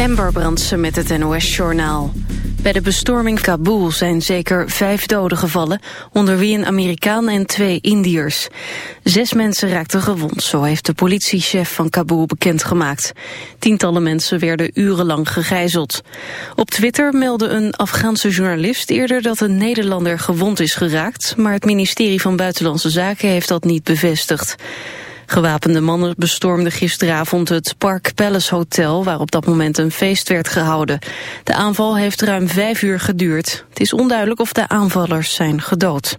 Amber Brandsen met het NOS-journaal. Bij de bestorming Kabul zijn zeker vijf doden gevallen... onder wie een Amerikaan en twee Indiërs. Zes mensen raakten gewond, zo heeft de politiechef van Kabul bekendgemaakt. Tientallen mensen werden urenlang gegijzeld. Op Twitter meldde een Afghaanse journalist eerder... dat een Nederlander gewond is geraakt... maar het ministerie van Buitenlandse Zaken heeft dat niet bevestigd. Gewapende mannen bestormden gisteravond het Park Palace Hotel... waar op dat moment een feest werd gehouden. De aanval heeft ruim vijf uur geduurd. Het is onduidelijk of de aanvallers zijn gedood.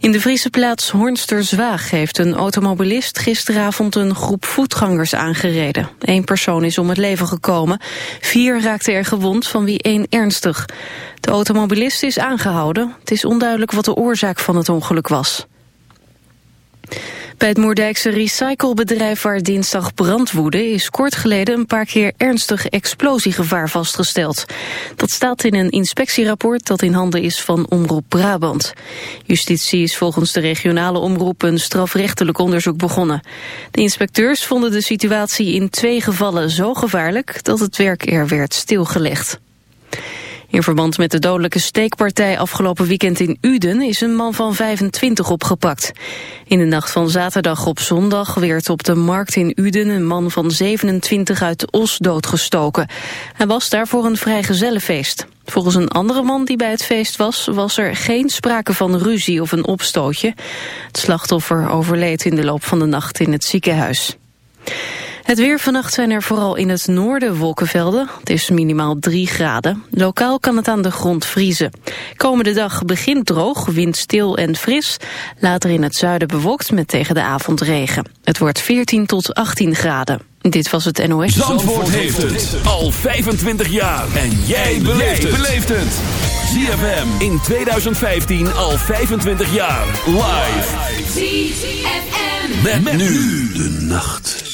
In de Friese plaats Hornster-Zwaag heeft een automobilist gisteravond een groep voetgangers aangereden. Eén persoon is om het leven gekomen. Vier raakten er gewond, van wie één ernstig. De automobilist is aangehouden. Het is onduidelijk wat de oorzaak van het ongeluk was. Bij het Moerdijkse recyclebedrijf waar dinsdag brand woedde... is kort geleden een paar keer ernstig explosiegevaar vastgesteld. Dat staat in een inspectierapport dat in handen is van Omroep Brabant. Justitie is volgens de regionale omroep een strafrechtelijk onderzoek begonnen. De inspecteurs vonden de situatie in twee gevallen zo gevaarlijk... dat het werk er werd stilgelegd. In verband met de dodelijke steekpartij afgelopen weekend in Uden is een man van 25 opgepakt. In de nacht van zaterdag op zondag werd op de markt in Uden een man van 27 uit Os doodgestoken. Hij was daar voor een vrijgezellenfeest. Volgens een andere man die bij het feest was, was er geen sprake van ruzie of een opstootje. Het slachtoffer overleed in de loop van de nacht in het ziekenhuis. Het weer vannacht zijn er vooral in het noorden wolkenvelden. Het is minimaal 3 graden. Lokaal kan het aan de grond vriezen. Komende dag begint droog, windstil en fris. Later in het zuiden bewolkt met tegen de avond regen. Het wordt 14 tot 18 graden. Dit was het NOS. Zandvoort heeft het al 25 jaar. En jij beleeft het. ZFM in 2015 al 25 jaar. Live. ZFM. Met, nu de nacht.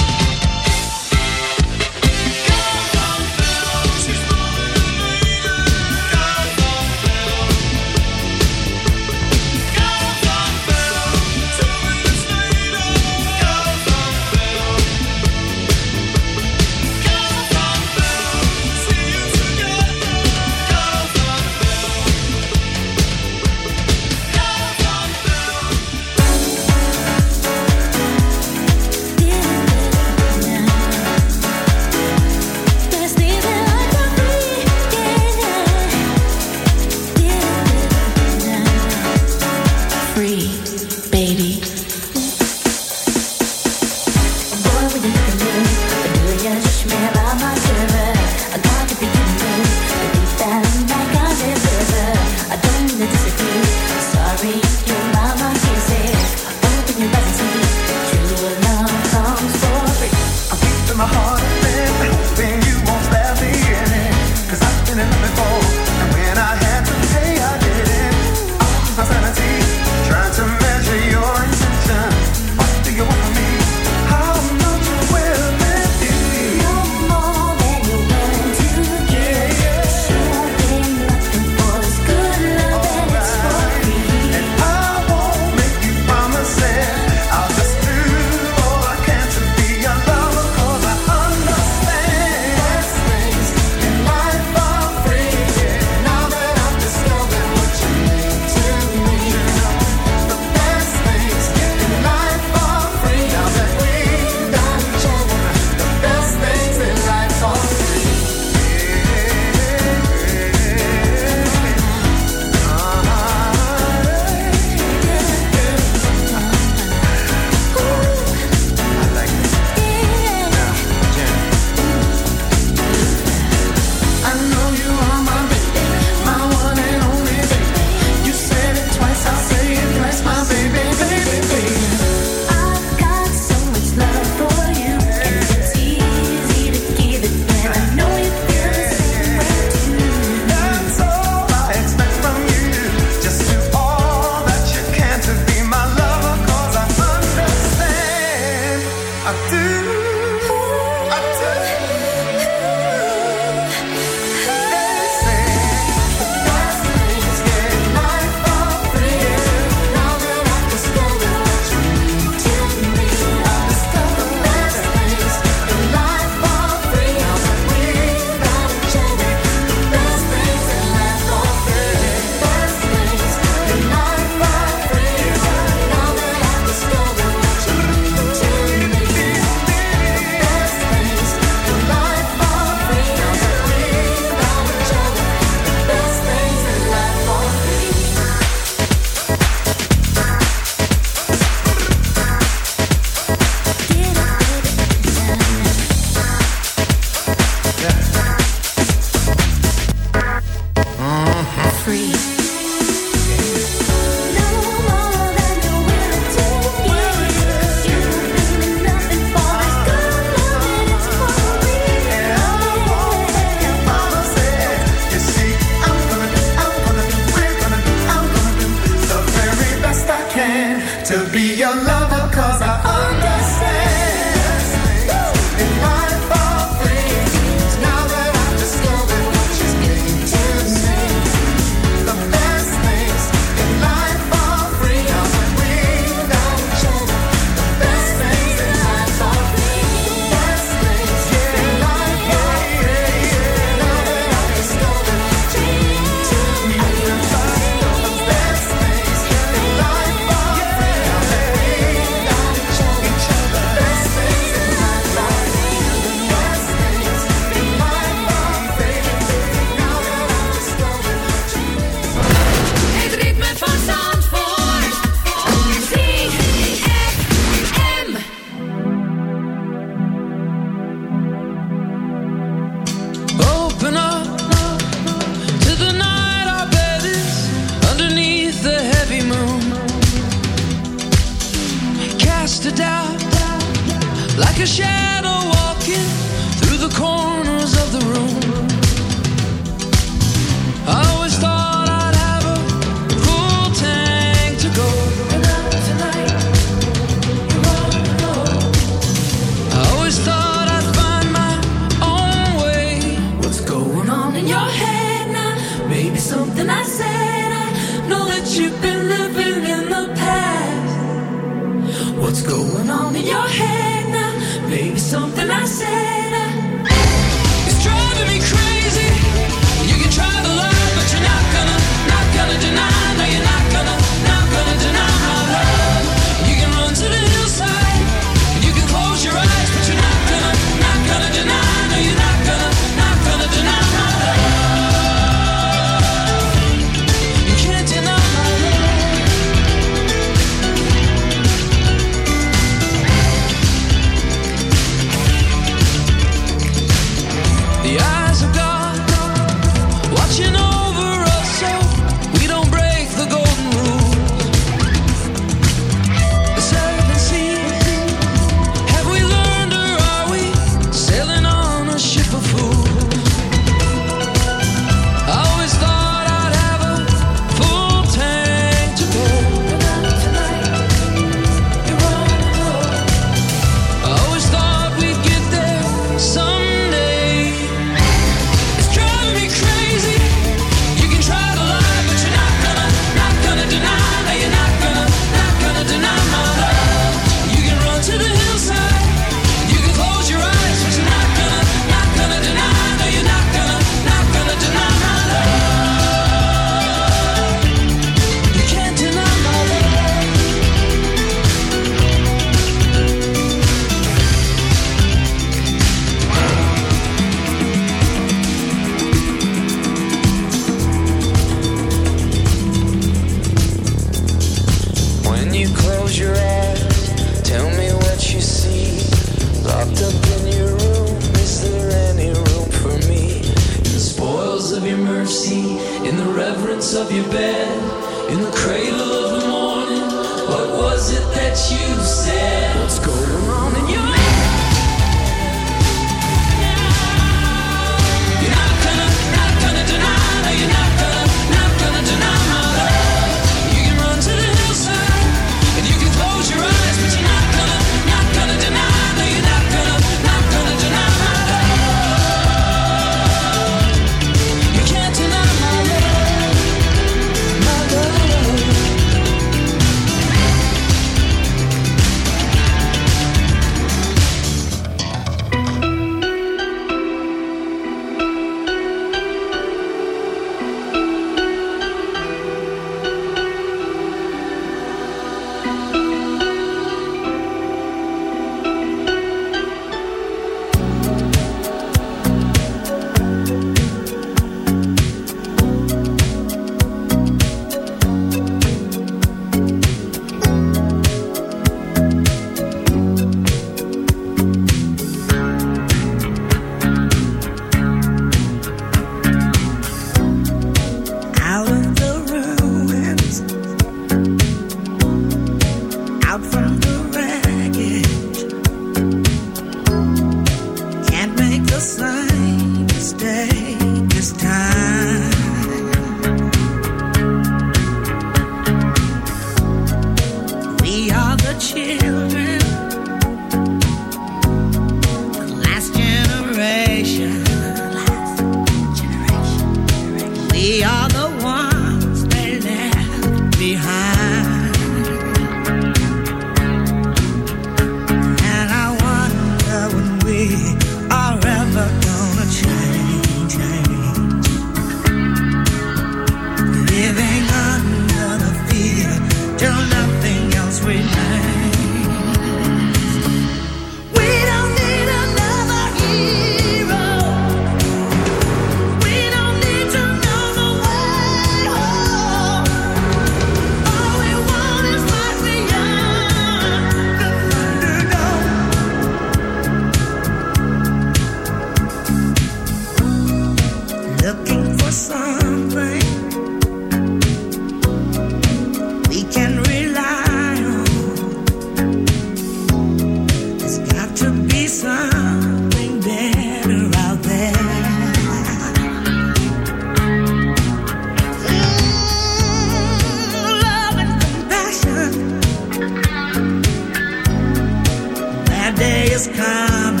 is coming.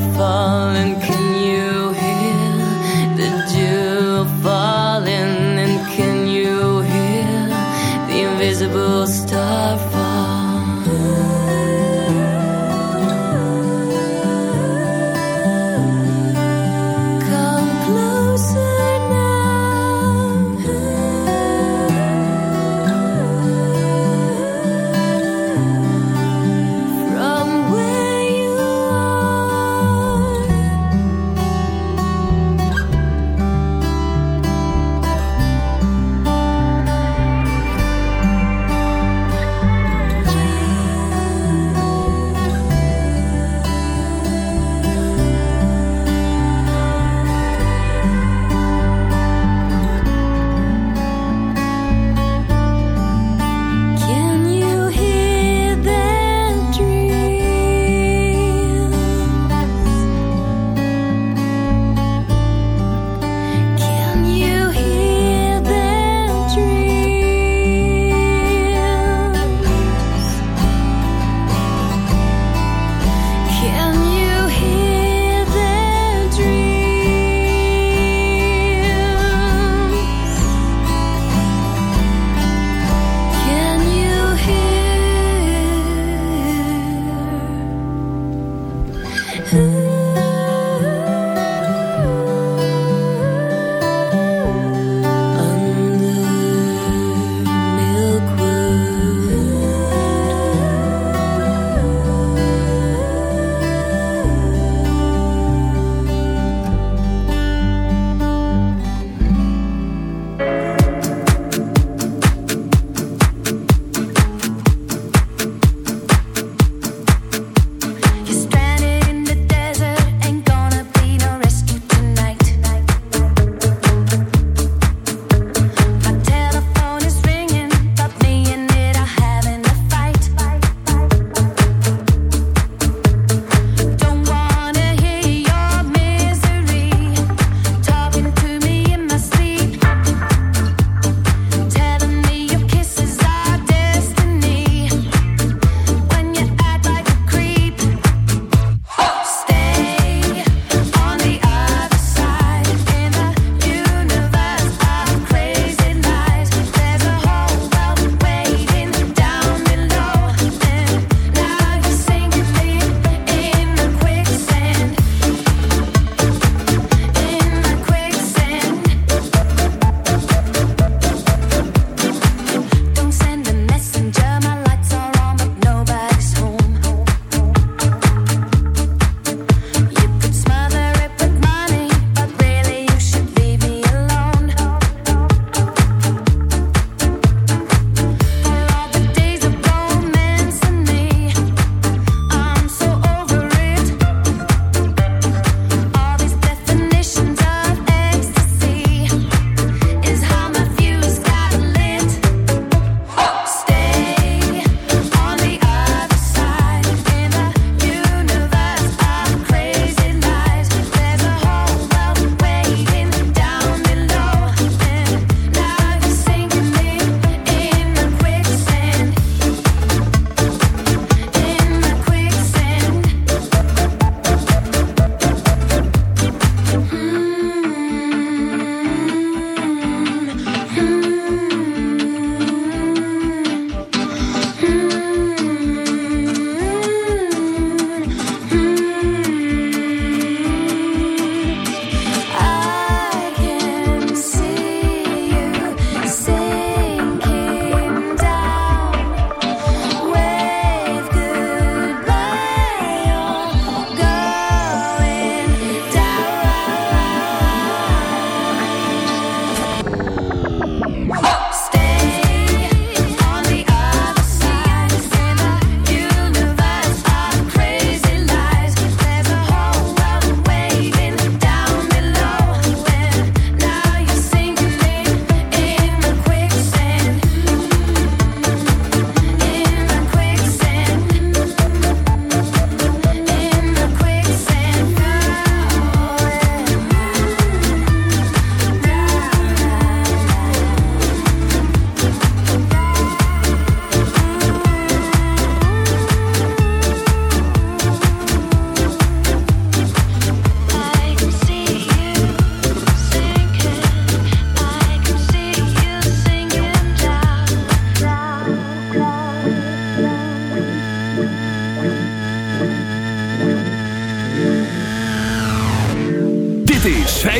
fun.